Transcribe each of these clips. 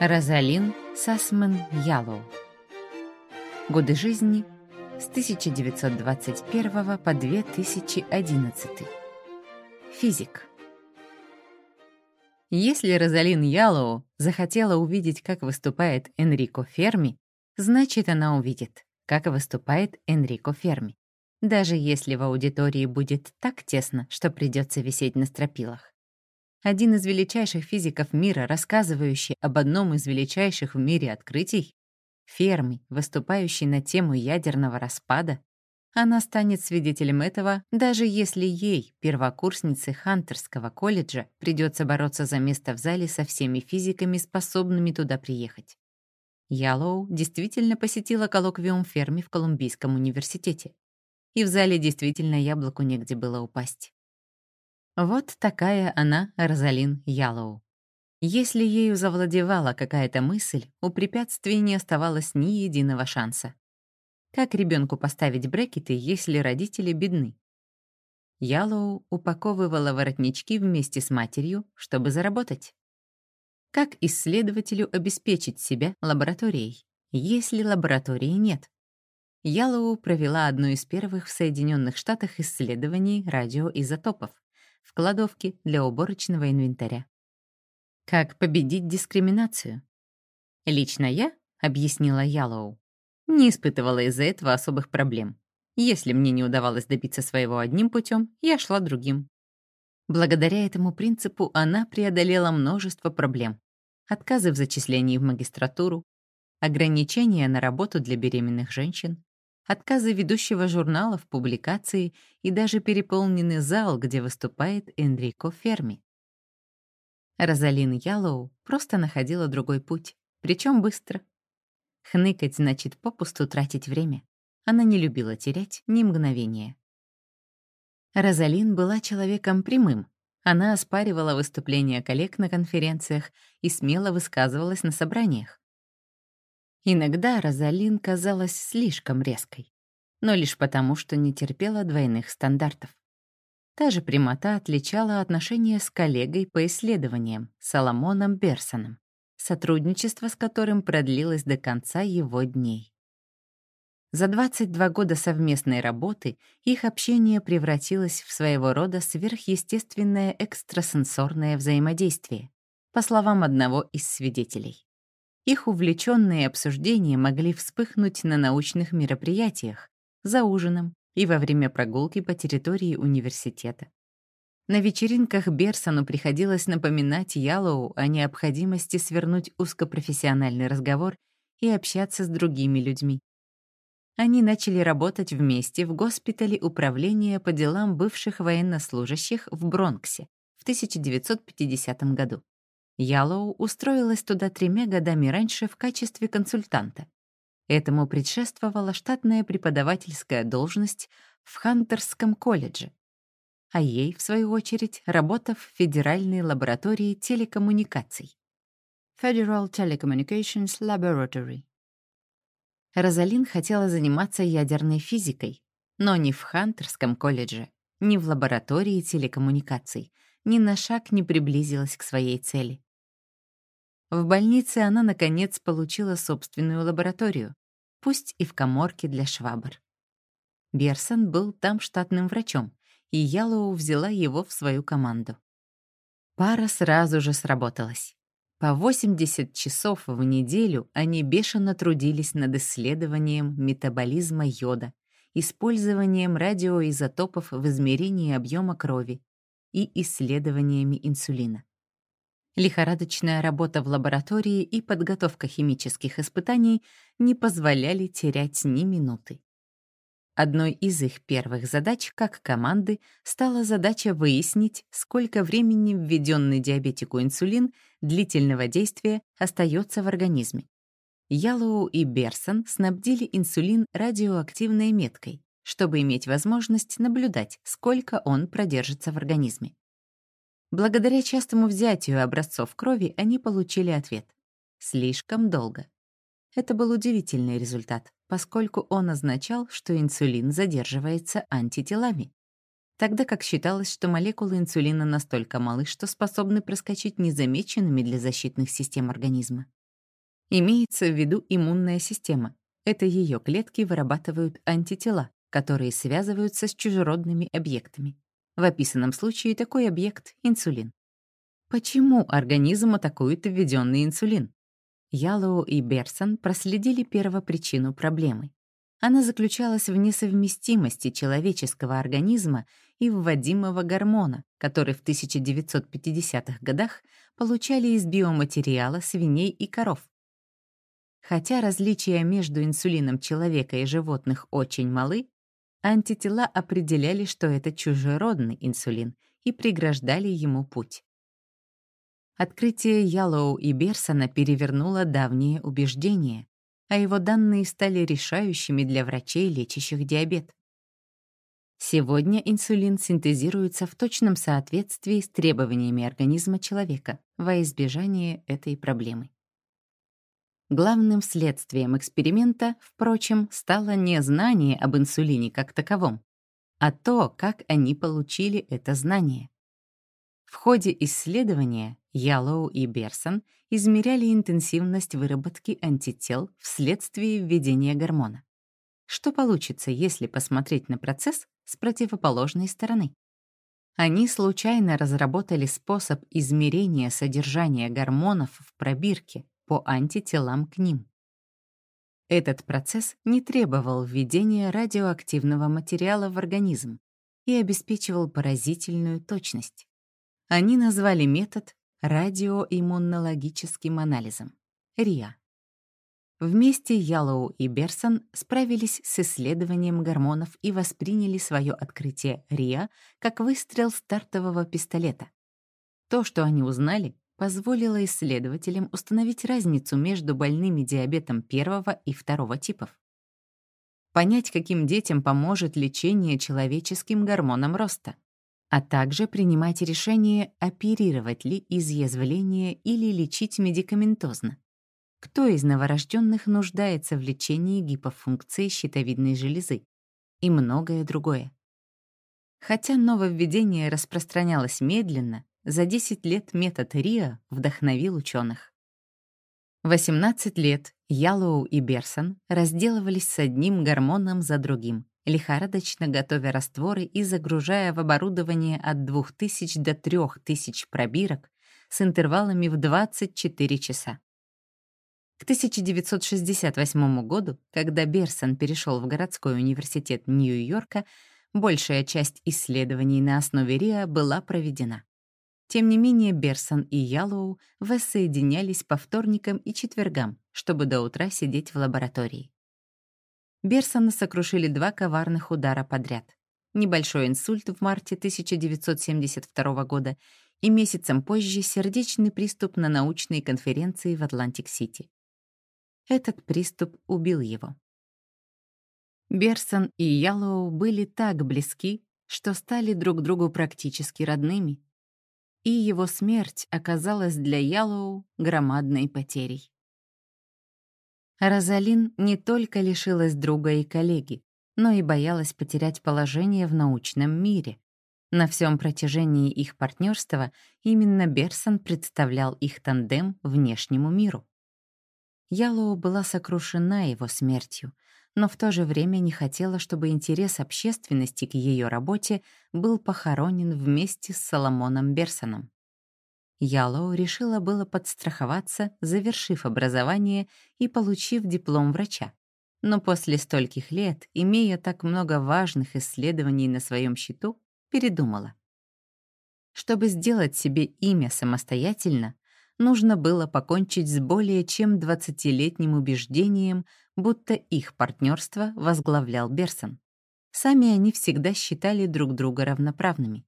Розалин Сасман Ялоу. Годы жизни с 1921 по 2011. Физик. Если Розалин Ялоу захотела увидеть, как выступает Энрико Ферми, значит, она увидит, как выступает Энрико Ферми, даже если в аудитории будет так тесно, что придется висеть на стропилах. Один из величайших физиков мира, рассказывающий об одном из величайших в мире открытий, Ферми, выступающий на тему ядерного распада, она станет свидетелем этого, даже если ей, первокурснице Хантерского колледжа, придется бороться за место в зале со всеми физиками, способными туда приехать. Ялоу действительно посетила коллоквиум Ферми в Колумбийском университете. И в зале действительно яблоку негде было упасть. Вот такая она, Розалин Ялоу. Если ею завладевала какая-то мысль, у препятствий не оставалось ни единого шанса. Как ребенку поставить брекеты, если родители бедны? Ялоу упаковывала воротнички вместе с матерью, чтобы заработать. Как исследователю обеспечить себя лабораторией, если лаборатории нет? Ялоу провела одно из первых в Соединенных Штатах исследований радиоизотопов в кладовке для уборочного инвентаря. Как победить дискриминацию? Лично я, объяснила Ялоу, не испытывала из-за этого особых проблем. Если мне не удавалось добиться своего одним путем, я шла другим. Благодаря этому принципу она преодолела множество проблем. Отказы в зачислении в магистратуру, ограничения на работу для беременных женщин, отказы ведущего журнала в публикации и даже переполненный зал, где выступает Энрико Ферми. Розалин Ялоу просто находила другой путь, причем быстро. Хныкать значит попусту тратить время. Она не любила терять ни мгновения. Розалин была человеком прямым. Она оспаривала выступления коллег на конференциях и смело высказывалась на собраниях. Иногда Розалин казалась слишком резкой, но лишь потому, что не терпела двойных стандартов. Та же прямота отличала отношения с коллегой по исследованиям, Соломоном Берсоном, сотрудничество с которым продлилось до конца его дней. За 22 года совместной работы их общение превратилось в своего рода сверхъестественное экстрасенсорное взаимодействие, по словам одного из свидетелей. Их увлеченные обсуждения могли вспыхнуть на научных мероприятиях, за ужином и во время прогулки по территории университета. На вечеринках Берсону приходилось напоминать Ялоу о необходимости свернуть узкопрофессиональный разговор и общаться с другими людьми. Они начали работать вместе в госпитале управления по делам бывших военнослужащих в Бронксе в 1950 году. Ялоу устроилась туда тремя годами раньше в качестве консультанта. Этому предшествовала штатная преподавательская должность в Хантерском колледже, а ей, в свою очередь, работа в Федеральной лаборатории телекоммуникаций. Federal Telecommunications Laboratory. Розалин хотела заниматься ядерной физикой, но ни в Хантерском колледже, ни в лаборатории телекоммуникаций ни на шаг не приблизилась к своей цели. В больнице она, наконец, получила собственную лабораторию, пусть и в коморке для швабр. Берсон был там штатным врачом, и Ялоу взяла его в свою команду. Пара сразу же сработалась. По 80 часов в неделю они бешено трудились над исследованием метаболизма йода, использованием радиоизотопов в измерении объема крови и исследованиями инсулина. Лихорадочная работа в лаборатории и подготовка химических испытаний не позволяли терять ни минуты. Одной из их первых задач как команды стала задача выяснить, сколько времени введенный диабетику инсулин длительного действия остается в организме. Ялоу и Берсон снабдили инсулин радиоактивной меткой, чтобы иметь возможность наблюдать, сколько он продержится в организме. Благодаря частому взятию образцов крови они получили ответ. Слишком долго. Это был удивительный результат, поскольку он означал, что инсулин задерживается антителами, тогда как считалось, что молекулы инсулина настолько малы, что способны проскочить незамеченными для защитных систем организма. Имеется в виду иммунная система. Это ее клетки вырабатывают антитела, которые связываются с чужеродными объектами. В описанном случае такой объект — инсулин. Почему организм атакует введенный инсулин? Ялоу и Берсон проследили первопричину проблемы. Она заключалась в несовместимости человеческого организма и вводимого гормона, который в 1950-х годах получали из биоматериала свиней и коров. Хотя различия между инсулином человека и животных очень малы, антитела определяли, что это чужеродный инсулин и преграждали ему путь. Открытие Яллоу и Берсона перевернуло давние убеждения, а его данные стали решающими для врачей, лечащих диабет. Сегодня инсулин синтезируется в точном соответствии с требованиями организма человека во избежание этой проблемы. Главным следствием эксперимента, впрочем, стало не знание об инсулине как таковом, а то, как они получили это знание. В ходе исследования Яллоу и Берсон измеряли интенсивность выработки антител вследствие введения гормона. Что получится, если посмотреть на процесс с противоположной стороны? Они случайно разработали способ измерения содержания гормонов в пробирке по антителам к ним. Этот процесс не требовал введения радиоактивного материала в организм и обеспечивал поразительную точность. Они назвали метод радиоиммунологическим анализом — РИА. Вместе Яллоу и Берсон справились с исследованием гормонов и восприняли свое открытие РИА как выстрел стартового пистолета. То, что они узнали, позволило исследователям установить разницу между больными диабетом первого и второго типов. Понять, каким детям поможет лечение человеческим гормоном роста а также принимать решение, оперировать ли изъязвление или лечить медикаментозно. Кто из новорожденных нуждается в лечении гипофункции щитовидной железы и многое другое. Хотя нововведение распространялось медленно, за 10 лет метод РИА вдохновил ученых. 18 лет Яллоу и Берсон разделывались с одним гормоном за другим, лихорадочно готовя растворы и загружая в оборудование от 2000 до 3000 пробирок с интервалами в 24 часа. К 1968 году, когда Берсон перешел в городской университет Нью-Йорка, большая часть исследований на основе РИА была проведена. Тем не менее, Берсон и Яллоу воссоединялись по вторникам и четвергам, чтобы до утра сидеть в лаборатории. Берсона сокрушили два коварных удара подряд. Небольшой инсульт в марте 1972 года и месяцем позже сердечный приступ на научной конференции в Атлантик-Сити. Этот приступ убил его. Берсон и Яллоу были так близки, что стали друг другу практически родными, и его смерть оказалась для Яллоу громадной потерей. Розалин не только лишилась друга и коллеги, но и боялась потерять положение в научном мире. На всем протяжении их партнерства именно Берсон представлял их тандем внешнему миру. Ялоу была сокрушена его смертью, но в то же время не хотела, чтобы интерес общественности к ее работе был похоронен вместе с Соломоном Берсоном. Ялоу решила было подстраховаться, завершив образование и получив диплом врача. Но после стольких лет, имея так много важных исследований на своем счету, передумала. Чтобы сделать себе имя самостоятельно, нужно было покончить с более чем 20-летним убеждением, будто их партнерство возглавлял Берсон. Сами они всегда считали друг друга равноправными.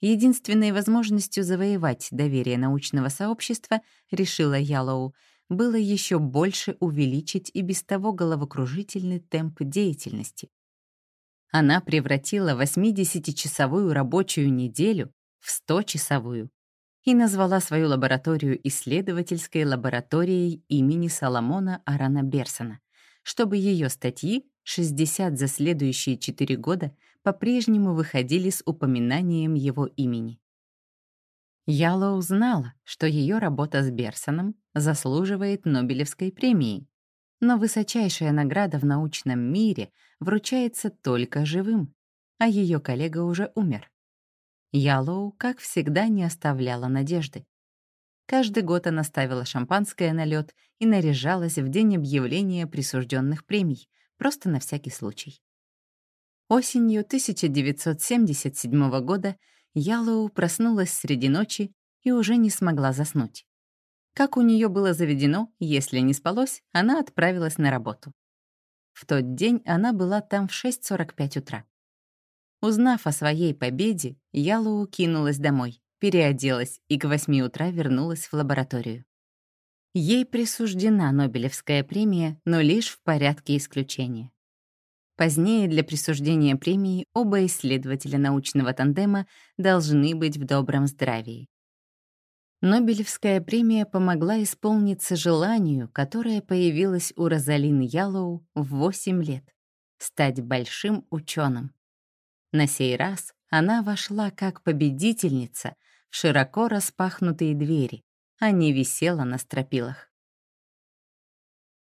Единственной возможностью завоевать доверие научного сообщества, решила Ялоу, было еще больше увеличить и без того головокружительный темп деятельности. Она превратила 80-часовую рабочую неделю в 100-часовую и назвала свою лабораторию исследовательской лабораторией имени Соломона Арана Берсона, чтобы ее статьи 60 за следующие 4 года по-прежнему выходили с упоминанием его имени. Яллоу знала, что ее работа с Берсоном заслуживает Нобелевской премии, но высочайшая награда в научном мире вручается только живым, а ее коллега уже умер. Яллоу, как всегда, не оставляла надежды. Каждый год она ставила шампанское на лед и наряжалась в день объявления присужденных премий, просто на всякий случай. Осенью 1977 года Ялоу проснулась среди ночи и уже не смогла заснуть. Как у нее было заведено, если не спалось, она отправилась на работу. В тот день она была там в 6.45 утра. Узнав о своей победе, Ялоу кинулась домой, переоделась и к 8 утра вернулась в лабораторию. Ей присуждена Нобелевская премия, но лишь в порядке исключения. Позднее для присуждения премии оба исследователя научного тандема должны быть в добром здравии. Нобелевская премия помогла исполниться желанию, которое появилось у Розалин Яллоу в 8 лет — стать большим ученым. На сей раз она вошла как победительница в широко распахнутые двери, а не висела на стропилах.